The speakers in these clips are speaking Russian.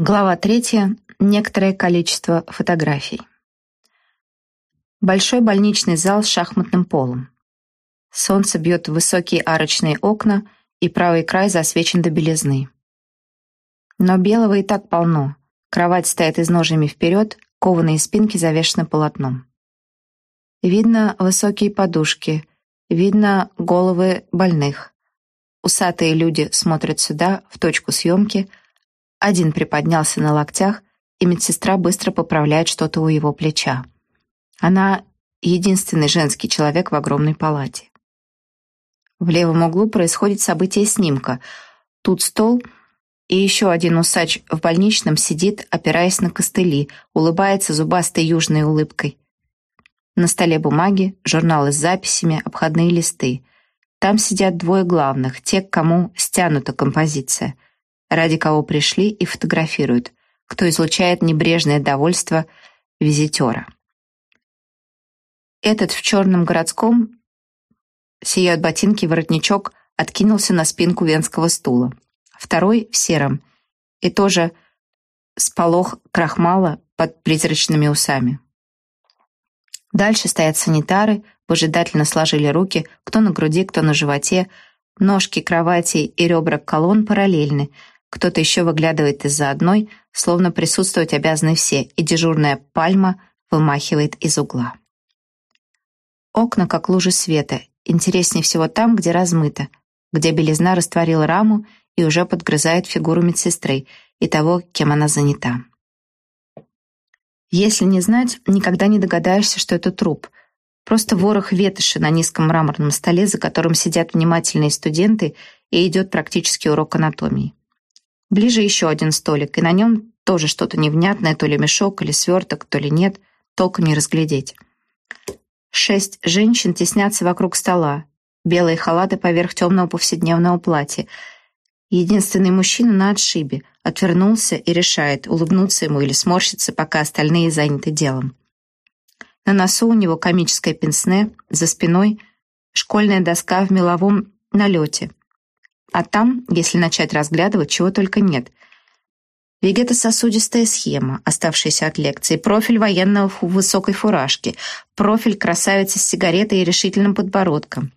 Глава третья. Некоторое количество фотографий. Большой больничный зал с шахматным полом. Солнце бьет в высокие арочные окна, и правый край засвечен до белизны. Но белого и так полно. Кровать стоит изножьями вперед, кованые спинки завешены полотном. Видно высокие подушки, видно головы больных. Усатые люди смотрят сюда, в точку съемки — один приподнялся на локтях, и медсестра быстро поправляет что-то у его плеча. Она единственный женский человек в огромной палате. В левом углу происходит событие снимка. Тут стол, и еще один усач в больничном сидит, опираясь на костыли, улыбается зубастой южной улыбкой. На столе бумаги, журналы с записями, обходные листы. Там сидят двое главных, те, к кому стянута композиция — ради кого пришли и фотографируют, кто излучает небрежное довольство визитера. Этот в черном городском сияют ботинки воротничок откинулся на спинку венского стула. Второй в сером и тоже сполох крахмала под призрачными усами. Дальше стоят санитары, выжидательно сложили руки, кто на груди, кто на животе, ножки кровати и ребра колонн параллельны, кто-то еще выглядывает из-за одной, словно присутствовать обязаны все, и дежурная пальма вымахивает из угла. Окна, как лужи света, интереснее всего там, где размыто, где белизна растворила раму и уже подгрызает фигуру медсестры и того, кем она занята. Если не знать, никогда не догадаешься, что это труп. Просто ворох ветоши на низком мраморном столе, за которым сидят внимательные студенты, и идет практический урок анатомии. Ближе еще один столик, и на нем тоже что-то невнятное, то ли мешок, или сверток, то ли нет, толком не разглядеть. Шесть женщин теснятся вокруг стола, белые халаты поверх темного повседневного платья. Единственный мужчина на отшибе отвернулся и решает, улыбнуться ему или сморщиться, пока остальные заняты делом. На носу у него комическое пенсне, за спиной школьная доска в меловом налете. А там, если начать разглядывать, чего только нет. Вегетососудистая схема, оставшаяся от лекции, профиль военного в высокой фуражке, профиль красавицы с сигаретой и решительным подбородком.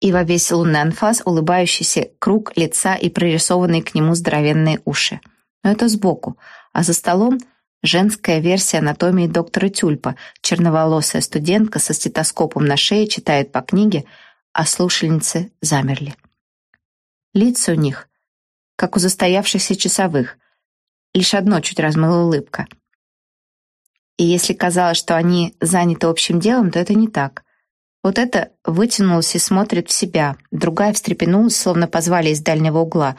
И во весь лунный анфас улыбающийся круг лица и прорисованные к нему здоровенные уши. Но это сбоку, а за столом женская версия анатомии доктора Тюльпа, черноволосая студентка со стетоскопом на шее читает по книге, а слушательницы замерли. Лица у них, как у застоявшихся часовых. Лишь одно чуть размыла улыбка. И если казалось, что они заняты общим делом, то это не так. Вот это вытянулась и смотрит в себя, другая встрепенулась, словно позвали из дальнего угла.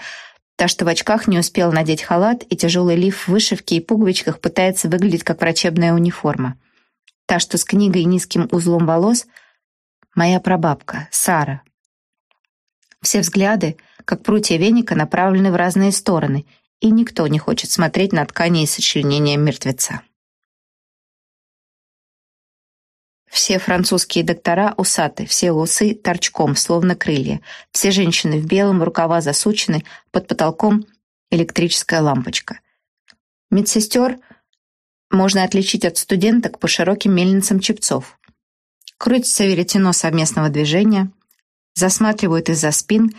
Та, что в очках не успела надеть халат, и тяжелый лиф в вышивке и пуговичках пытается выглядеть как врачебная униформа. Та, что с книгой и низким узлом волос — моя прабабка, Сара. Все взгляды — как прутья веника направлены в разные стороны, и никто не хочет смотреть на ткани и сочленения мертвеца. Все французские доктора усаты, все усы торчком, словно крылья. Все женщины в белом, рукава засучены, под потолком электрическая лампочка. Медсестер можно отличить от студенток по широким мельницам чепцов. Крутится веретено совместного движения, засматривают из-за спин,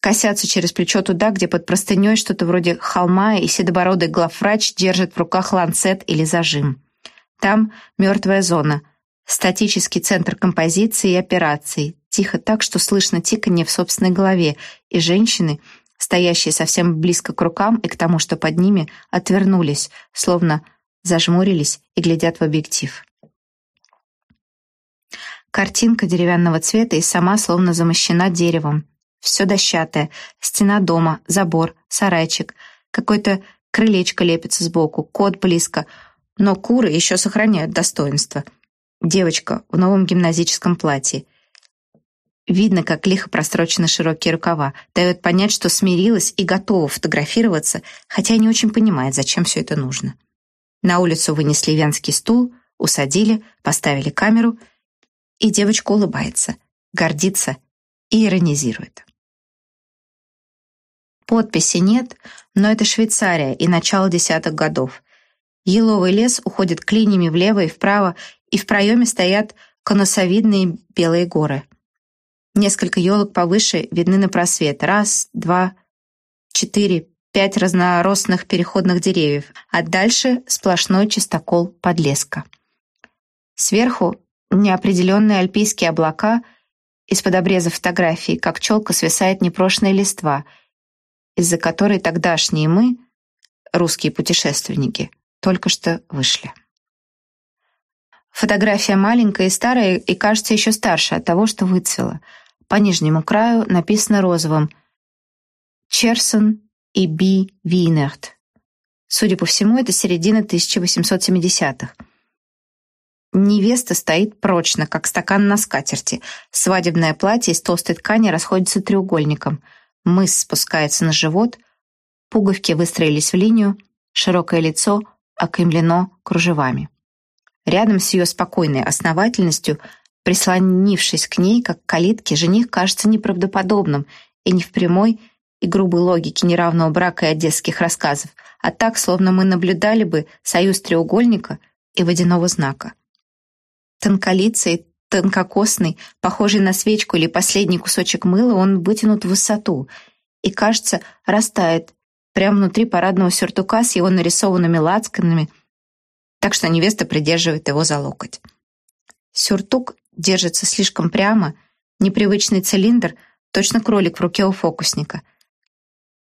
косятся через плечо туда, где под простыней что-то вроде холма и седобородый главврач держит в руках ланцет или зажим. Там мертвая зона, статический центр композиции и операций, тихо так, что слышно тиканье в собственной голове, и женщины, стоящие совсем близко к рукам и к тому, что под ними, отвернулись, словно зажмурились и глядят в объектив. Картинка деревянного цвета и сама словно замощена деревом, все дощатое. Стена дома, забор, сарайчик. Какое-то крылечко лепится сбоку, кот близко. Но куры еще сохраняют достоинство. Девочка в новом гимназическом платье. Видно, как лихо прострочены широкие рукава. Дает понять, что смирилась и готова фотографироваться, хотя не очень понимает, зачем все это нужно. На улицу вынесли венский стул, усадили, поставили камеру, и девочка улыбается, гордится и иронизирует. Подписи нет, но это Швейцария и начало десятых годов. Еловый лес уходит клинями влево и вправо, и в проеме стоят конусовидные белые горы. Несколько елок повыше видны на просвет. Раз, два, четыре, пять разноростных переходных деревьев, а дальше сплошной чистокол подлеска. Сверху неопределенные альпийские облака, из-под обреза фотографий, как челка свисает непрошенная листва, из-за которой тогдашние мы, русские путешественники, только что вышли. Фотография маленькая и старая, и кажется еще старше от того, что выцвела. По нижнему краю написано розовым «Черсон и Би Винерт». Судя по всему, это середина 1870-х. Невеста стоит прочно, как стакан на скатерти. Свадебное платье из толстой ткани расходится треугольником. Мыс спускается на живот, пуговки выстроились в линию, широкое лицо окаймлено кружевами. Рядом с ее спокойной основательностью, прислонившись к ней, как к калитке, жених кажется неправдоподобным и не в прямой и грубой логике неравного брака и одесских рассказов, а так, словно мы наблюдали бы союз треугольника и водяного знака. Тонколицый, тонкокосный, похожий на свечку или последний кусочек мыла, он вытянут в высоту и, кажется, растает прямо внутри парадного сюртука с его нарисованными лацканами – так что невеста придерживает его за локоть. Сюртук держится слишком прямо, непривычный цилиндр, точно кролик в руке у фокусника.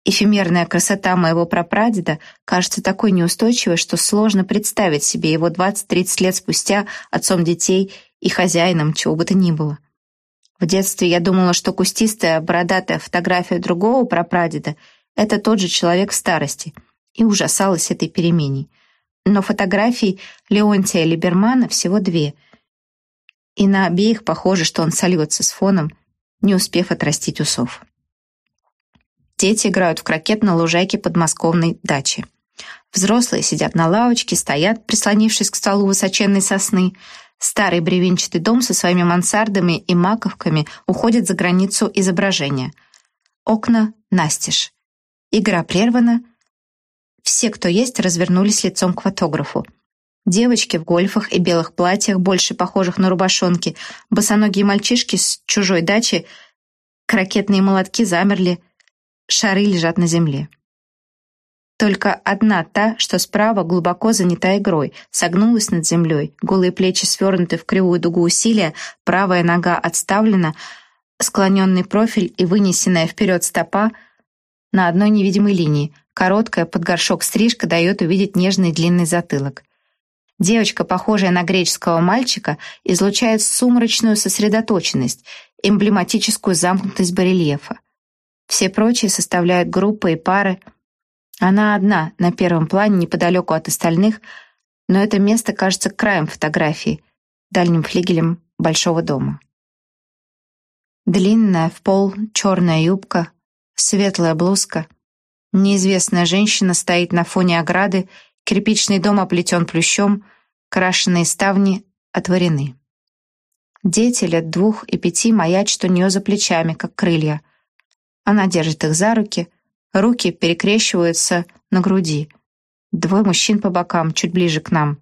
Эфемерная красота моего прапрадеда кажется такой неустойчивой, что сложно представить себе его 20-30 лет спустя отцом детей и хозяином чего бы то ни было. В детстве я думала, что кустистая, бородатая фотография другого прапрадеда — это тот же человек в старости, и ужасалась этой перемене но фотографий Леонтия Либермана всего две, и на обеих похоже, что он сольется с фоном, не успев отрастить усов. Дети играют в крокет на лужайке подмосковной дачи. Взрослые сидят на лавочке, стоят, прислонившись к столу высоченной сосны. Старый бревенчатый дом со своими мансардами и маковками уходит за границу изображения. Окна настежь. Игра прервана, все, кто есть, развернулись лицом к фотографу. Девочки в гольфах и белых платьях, больше похожих на рубашонки, босоногие мальчишки с чужой дачи, крокетные молотки замерли, шары лежат на земле. Только одна та, что справа глубоко занята игрой, согнулась над землей, голые плечи свернуты в кривую дугу усилия, правая нога отставлена, склоненный профиль и вынесенная вперед стопа на одной невидимой линии, Короткая под горшок стрижка дает увидеть нежный длинный затылок. Девочка, похожая на греческого мальчика, излучает сумрачную сосредоточенность, эмблематическую замкнутость барельефа. Все прочие составляют группы и пары. Она одна, на первом плане, неподалеку от остальных, но это место кажется краем фотографии, дальним флигелем большого дома. Длинная, в пол, черная юбка, светлая блузка — Неизвестная женщина стоит на фоне ограды, кирпичный дом оплетен плющом, крашеные ставни отворены. Дети лет двух и пяти маячат у нее за плечами, как крылья. Она держит их за руки, руки перекрещиваются на груди. Двое мужчин по бокам, чуть ближе к нам.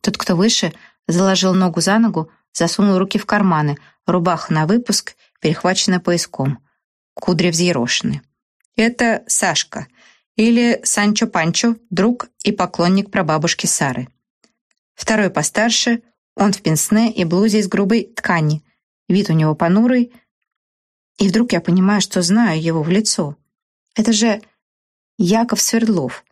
Тот, кто выше, заложил ногу за ногу, засунул руки в карманы, рубаха на выпуск, перехвачена пояском. Кудри взъерошены. Это Сашка, или Санчо Панчо, друг и поклонник прабабушки Сары. Второй постарше, он в пенсне и блузе из грубой ткани. Вид у него понурый, и вдруг я понимаю, что знаю его в лицо. Это же Яков Свердлов.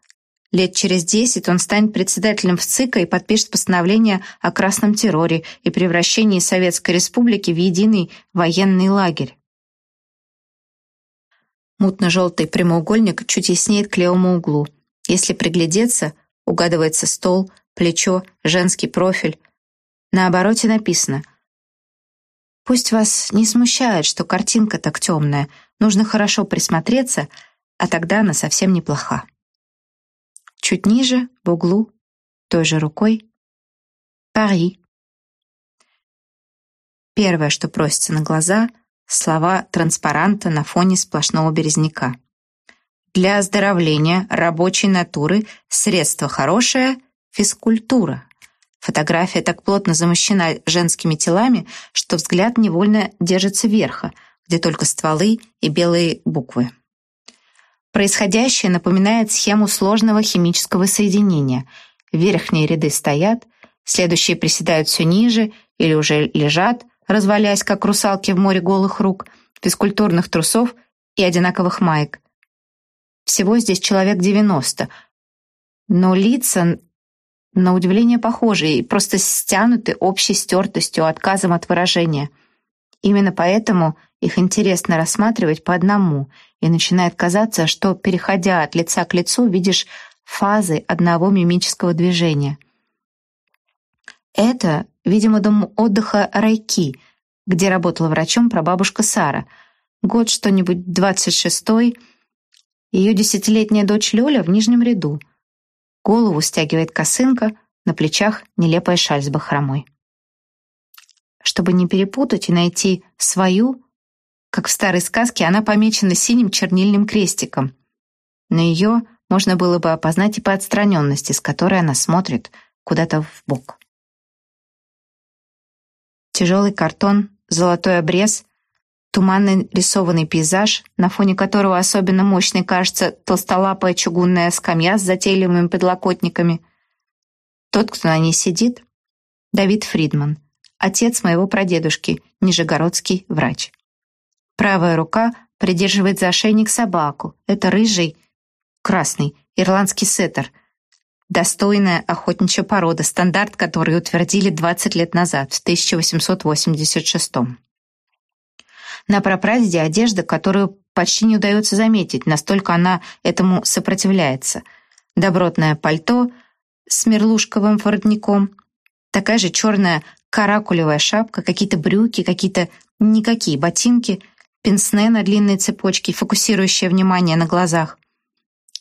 Лет через десять он станет председателем ВЦИКа и подпишет постановление о красном терроре и превращении Советской Республики в единый военный лагерь. Мутно-желтый прямоугольник чуть яснеет к левому углу. Если приглядеться, угадывается стол, плечо, женский профиль. На обороте написано «Пусть вас не смущает, что картинка так темная. Нужно хорошо присмотреться, а тогда она совсем неплоха». Чуть ниже, в углу, той же рукой «Пари». Первое, что просится на глаза — слова транспаранта на фоне сплошного березняка. Для оздоровления рабочей натуры средство хорошее – физкультура. Фотография так плотно замощена женскими телами, что взгляд невольно держится верха, где только стволы и белые буквы. Происходящее напоминает схему сложного химического соединения. Верхние ряды стоят, следующие приседают все ниже или уже лежат, развалясь, как русалки в море голых рук, физкультурных трусов и одинаковых маек. Всего здесь человек девяносто, но лица, на удивление, похожие и просто стянуты общей стертостью, отказом от выражения. Именно поэтому их интересно рассматривать по одному, и начинает казаться, что, переходя от лица к лицу, видишь фазы одного мимического движения. Это, видимо, дом отдыха Райки, где работала врачом прабабушка Сара. Год что-нибудь двадцать шестой. Ее десятилетняя дочь Лёля в нижнем ряду. Голову стягивает косынка, на плечах нелепая шаль с бахромой. Чтобы не перепутать и найти свою, как в старой сказке, она помечена синим чернильным крестиком. На ее можно было бы опознать и по отстраненности, с которой она смотрит куда-то в бок. Тяжелый картон, золотой обрез, туманный рисованный пейзаж, на фоне которого особенно мощной кажется толстолапая чугунная скамья с затейливыми подлокотниками. Тот, кто на ней сидит, Давид Фридман, отец моего прадедушки, нижегородский врач. Правая рука придерживает за ошейник собаку. Это рыжий, красный, ирландский сеттер. Достойная охотничья порода, стандарт который утвердили 20 лет назад, в 1886 На прапрадеде одежда, которую почти не удается заметить, настолько она этому сопротивляется. Добротное пальто с мерлушковым воротником, такая же черная каракулевая шапка, какие-то брюки, какие-то никакие ботинки — пенсне на длинной цепочке, фокусирующее внимание на глазах.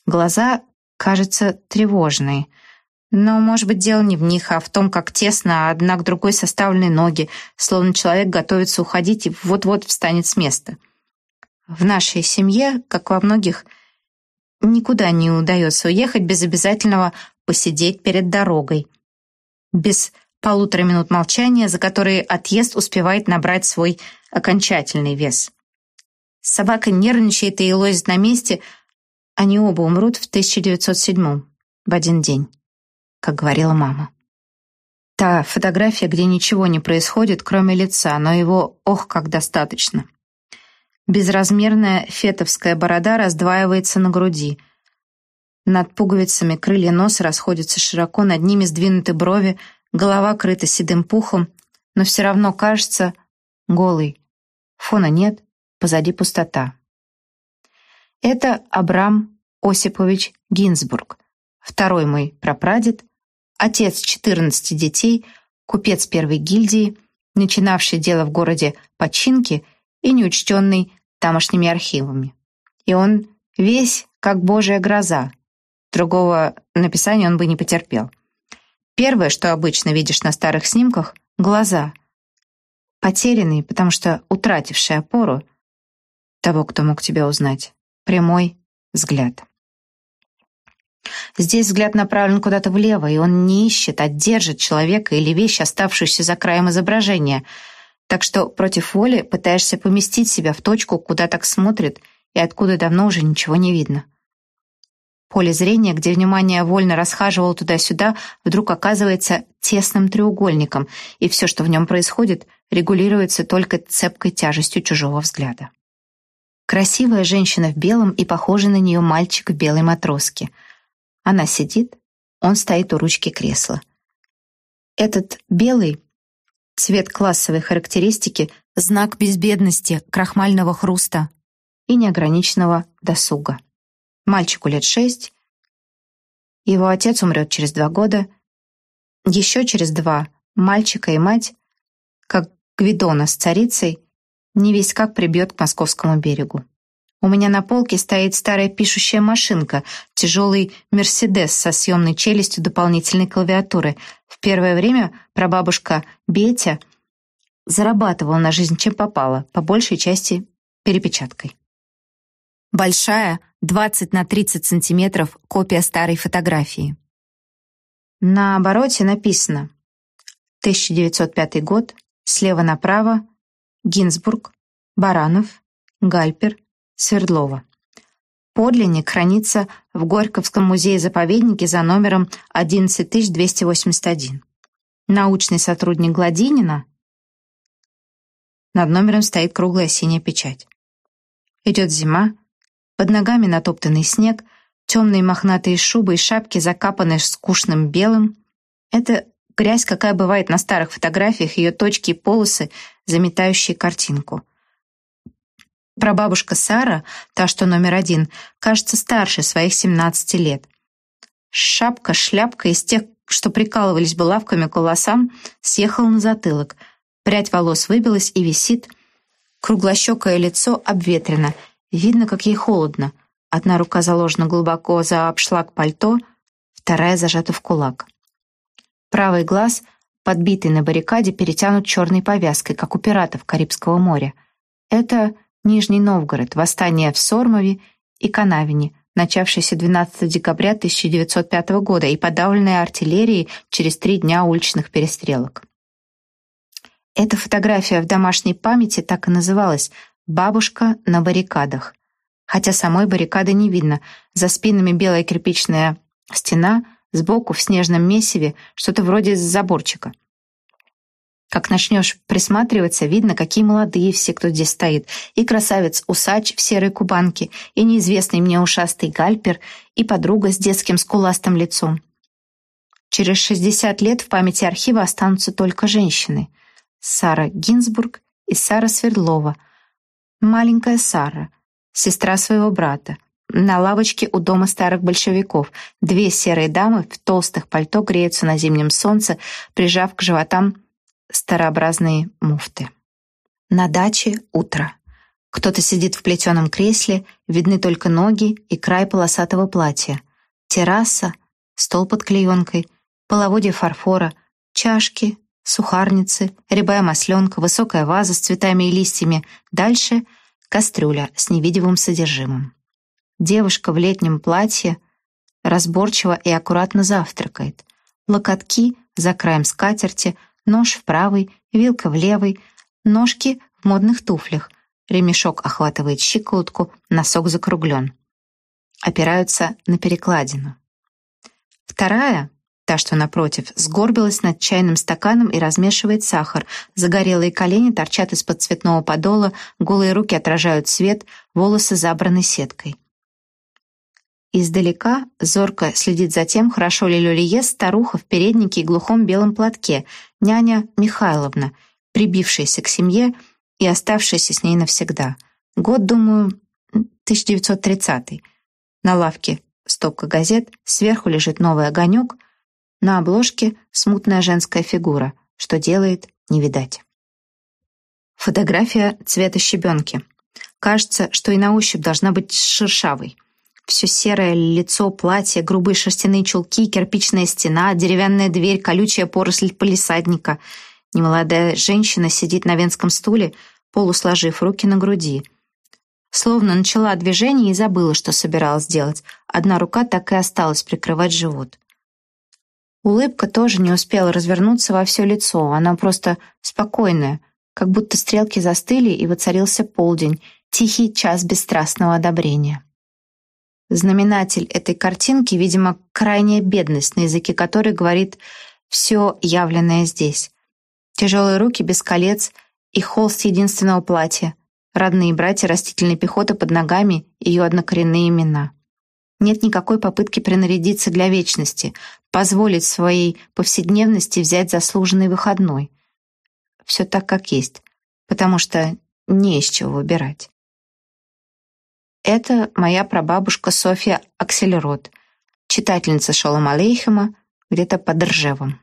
Глаза, кажется, тревожные. Но, может быть, дело не в них, а в том, как тесно одна к другой составлены ноги, словно человек готовится уходить и вот-вот встанет с места. В нашей семье, как во многих, никуда не удается уехать без обязательного посидеть перед дорогой. Без полутора минут молчания, за которые отъезд успевает набрать свой окончательный вес. Собака нервничает и лозит на месте. Они оба умрут в 1907 в один день, как говорила мама. Та фотография, где ничего не происходит, кроме лица, но его, ох, как достаточно. Безразмерная фетовская борода раздваивается на груди. Над пуговицами крылья носа расходятся широко, над ними сдвинуты брови, голова крыта седым пухом, но все равно кажется голой. Фона нет, позади пустота. Это Абрам Осипович Гинзбург, второй мой прапрадед, отец 14 детей, купец первой гильдии, начинавший дело в городе починки и неучтенный тамошними архивами. И он весь как божья гроза. Другого написания он бы не потерпел. Первое, что обычно видишь на старых снимках — глаза. Потерянные, потому что утратившие опору, того, кто мог тебя узнать. Прямой взгляд. Здесь взгляд направлен куда-то влево, и он не ищет, а держит человека или вещь, оставшуюся за краем изображения. Так что против воли пытаешься поместить себя в точку, куда так смотрит, и откуда давно уже ничего не видно. Поле зрения, где внимание вольно расхаживало туда-сюда, вдруг оказывается тесным треугольником, и все, что в нем происходит, регулируется только цепкой тяжестью чужого взгляда. Красивая женщина в белом и похожий на нее мальчик в белой матроске. Она сидит, он стоит у ручки кресла. Этот белый — цвет классовой характеристики, знак безбедности, крахмального хруста и неограниченного досуга. Мальчику лет шесть, его отец умрет через два года, еще через два мальчика и мать, как Гвидона с царицей, не весь как прибьет к московскому берегу. У меня на полке стоит старая пишущая машинка, тяжелый «Мерседес» со съемной челюстью дополнительной клавиатуры. В первое время прабабушка Бетя зарабатывала на жизнь чем попало, по большей части перепечаткой. Большая, 20 на 30 сантиметров, копия старой фотографии. На обороте написано 1905 год, слева направо, Гинзбург, Баранов, Гальпер, Свердлова. Подлинник хранится в Горьковском музее-заповеднике за номером 11281. Научный сотрудник Гладинина. Над номером стоит круглая синяя печать. Идет зима, под ногами натоптанный снег, темные мохнатые шубы и шапки, закапанные скучным белым. Это грязь, какая бывает на старых фотографиях, ее точки и полосы, заметающие картинку. Прабабушка Сара, та, что номер один, кажется старше своих 17 лет. Шапка, шляпка из тех, что прикалывались булавками к волосам, съехала на затылок. Прядь волос выбилась и висит. Круглощекое лицо обветрено. Видно, как ей холодно. Одна рука заложена глубоко за обшлаг пальто, вторая зажата в кулак. Правый глаз, подбитый на баррикаде, перетянут черной повязкой, как у пиратов Карибского моря. Это Нижний Новгород, восстание в Сормове и Канавине, начавшееся 12 декабря 1905 года и подавленное артиллерией через три дня уличных перестрелок. Эта фотография в домашней памяти так и называлась «Бабушка на баррикадах». Хотя самой баррикады не видно, за спинами белая кирпичная стена, сбоку в снежном месиве что-то вроде заборчика. Как начнешь присматриваться, видно, какие молодые все, кто здесь стоит. И красавец-усач в серой кубанке, и неизвестный мне ушастый гальпер, и подруга с детским скуластым лицом. Через 60 лет в памяти архива останутся только женщины. Сара Гинзбург и Сара Свердлова. Маленькая Сара, сестра своего брата. На лавочке у дома старых большевиков две серые дамы в толстых пальто греются на зимнем солнце, прижав к животам старообразные муфты. На даче утро. Кто-то сидит в плетеном кресле, видны только ноги и край полосатого платья. Терраса, стол под клеенкой, половодье фарфора, чашки, сухарницы, рябая масленка, высокая ваза с цветами и листьями. Дальше — кастрюля с невидимым содержимым. Девушка в летнем платье разборчиво и аккуратно завтракает. Локотки за краем скатерти — нож в правый, вилка в левый, ножки в модных туфлях, ремешок охватывает щиколотку, носок закруглен. Опираются на перекладину. Вторая, та, что напротив, сгорбилась над чайным стаканом и размешивает сахар. Загорелые колени торчат из-под цветного подола, голые руки отражают свет, волосы забраны сеткой. Издалека зорко следит за тем, хорошо ли Лёля ест старуха в переднике и глухом белом платке, няня Михайловна, прибившаяся к семье и оставшаяся с ней навсегда. Год, думаю, 1930 На лавке стопка газет, сверху лежит новый огонек, на обложке смутная женская фигура, что делает, не видать. Фотография цвета щебенки. Кажется, что и на ощупь должна быть шершавой. Все серое лицо, платье, грубые шерстяные чулки, кирпичная стена, деревянная дверь, колючая поросль полисадника. Немолодая женщина сидит на венском стуле, полусложив руки на груди. Словно начала движение и забыла, что собиралась делать. Одна рука так и осталась прикрывать живот. Улыбка тоже не успела развернуться во все лицо, она просто спокойная, как будто стрелки застыли и воцарился полдень, тихий час бесстрастного одобрения. Знаменатель этой картинки, видимо, крайняя бедность, на языке которой говорит «все явленное здесь». Тяжелые руки без колец и холст единственного платья, родные братья растительной пехоты под ногами, ее однокоренные имена. Нет никакой попытки принарядиться для вечности, позволить своей повседневности взять заслуженный выходной. Все так, как есть, потому что не из чего выбирать. Это моя прабабушка Софья Акселерот, читательница Шолом Алейхема, где-то под Ржевом.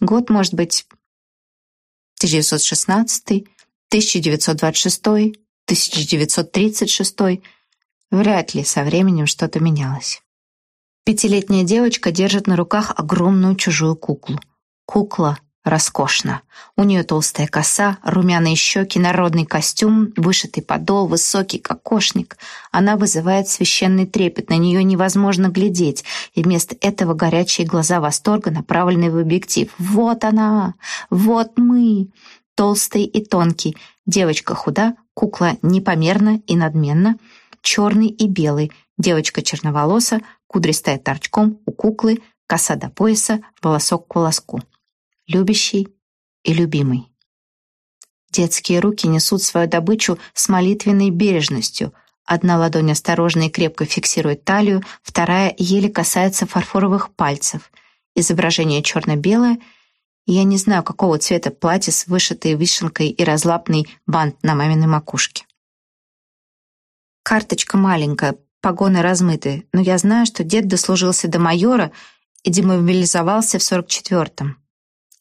Год, может быть, 1916, 1926, 1936. Вряд ли со временем что-то менялось. Пятилетняя девочка держит на руках огромную чужую куклу. Кукла Роскошно. У нее толстая коса, румяные щеки, народный костюм, вышитый подол, высокий кокошник. Она вызывает священный трепет, на нее невозможно глядеть, и вместо этого горячие глаза восторга направлены в объектив. «Вот она! Вот мы!» Толстый и тонкий. Девочка худа, кукла непомерна и надменна. Черный и белый. Девочка черноволоса, кудристая торчком у куклы, коса до пояса, волосок к волоску любящий и любимый. Детские руки несут свою добычу с молитвенной бережностью. Одна ладонь осторожно и крепко фиксирует талию, вторая еле касается фарфоровых пальцев. Изображение черно-белое, я не знаю, какого цвета платье с вышитой вишенкой и разлапный бант на маминой макушке. Карточка маленькая, погоны размытые, но я знаю, что дед дослужился до майора и демобилизовался в 44-м.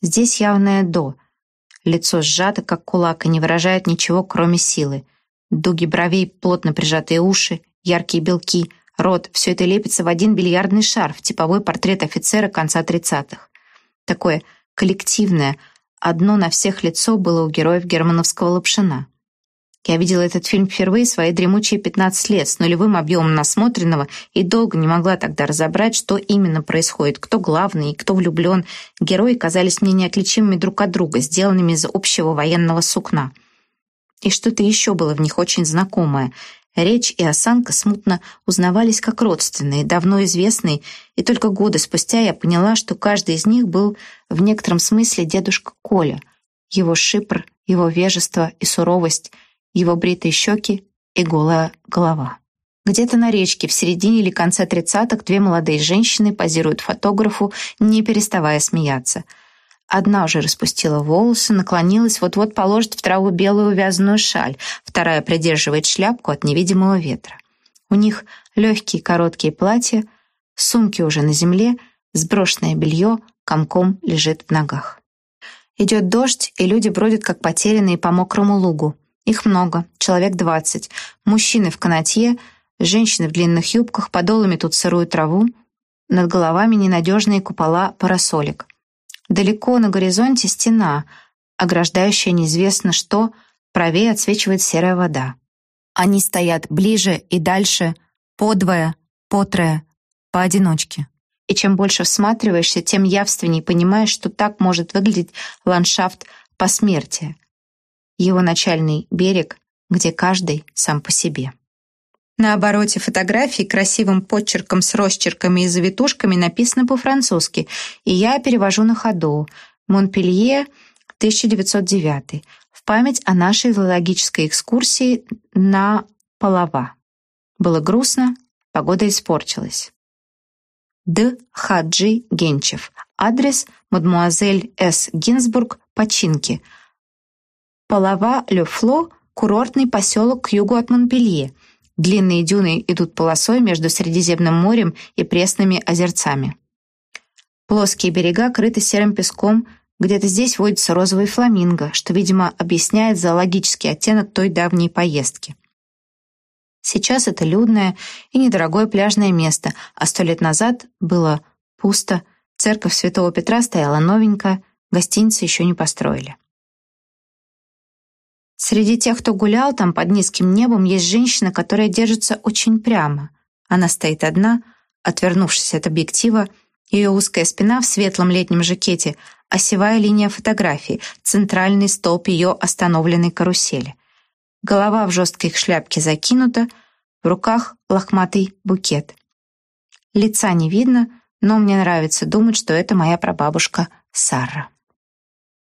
Здесь явное «до». Лицо сжато, как кулак, и не выражает ничего, кроме силы. Дуги бровей, плотно прижатые уши, яркие белки, рот — все это лепится в один бильярдный шар, в типовой портрет офицера конца тридцатых. Такое коллективное, одно на всех лицо было у героев германовского лапшина. Я видела этот фильм впервые в свои дремучие 15 лет с нулевым объемом насмотренного и долго не могла тогда разобрать, что именно происходит, кто главный и кто влюблен. Герои казались мне неотличимыми друг от друга, сделанными из общего военного сукна. И что-то еще было в них очень знакомое. Речь и осанка смутно узнавались как родственные, давно известные, и только годы спустя я поняла, что каждый из них был в некотором смысле дедушка Коля. Его шипр, его вежество и суровость — его бритые щеки и голая голова. Где-то на речке в середине или конце тридцатых две молодые женщины позируют фотографу, не переставая смеяться. Одна уже распустила волосы, наклонилась, вот-вот положит в траву белую вязаную шаль, вторая придерживает шляпку от невидимого ветра. У них легкие короткие платья, сумки уже на земле, сброшенное белье комком лежит в ногах. Идет дождь, и люди бродят, как потерянные по мокрому лугу. Их много, человек двадцать. Мужчины в канатье, женщины в длинных юбках, подолами тут сырую траву. Над головами ненадежные купола парасолек. Далеко на горизонте стена, ограждающая неизвестно что, правее отсвечивает серая вода. Они стоят ближе и дальше, подвое, потрое, поодиночке. И чем больше всматриваешься, тем явственней понимаешь, что так может выглядеть ландшафт посмертия его начальный берег, где каждый сам по себе. На обороте фотографии красивым подчерком с росчерками и завитушками написано по-французски, и я перевожу на ходу «Монпелье, 1909», в память о нашей зоологической экскурсии на Полова. Было грустно, погода испортилась. Д. Хаджи Генчев. Адрес мадмуазель С. Гинзбург, Починки, Палава-Ле-Фло — курортный поселок к югу от Монпелье. Длинные дюны идут полосой между Средиземным морем и пресными озерцами. Плоские берега крыты серым песком, где-то здесь водится розовый фламинго, что, видимо, объясняет зоологический оттенок той давней поездки. Сейчас это людное и недорогое пляжное место, а сто лет назад было пусто, церковь Святого Петра стояла новенькая, гостиницы еще не построили. Среди тех, кто гулял там под низким небом, есть женщина, которая держится очень прямо. Она стоит одна, отвернувшись от объектива, ее узкая спина в светлом летнем жакете, осевая линия фотографии, центральный столб ее остановленной карусели. Голова в жесткой шляпке закинута, в руках лохматый букет. Лица не видно, но мне нравится думать, что это моя прабабушка Сара.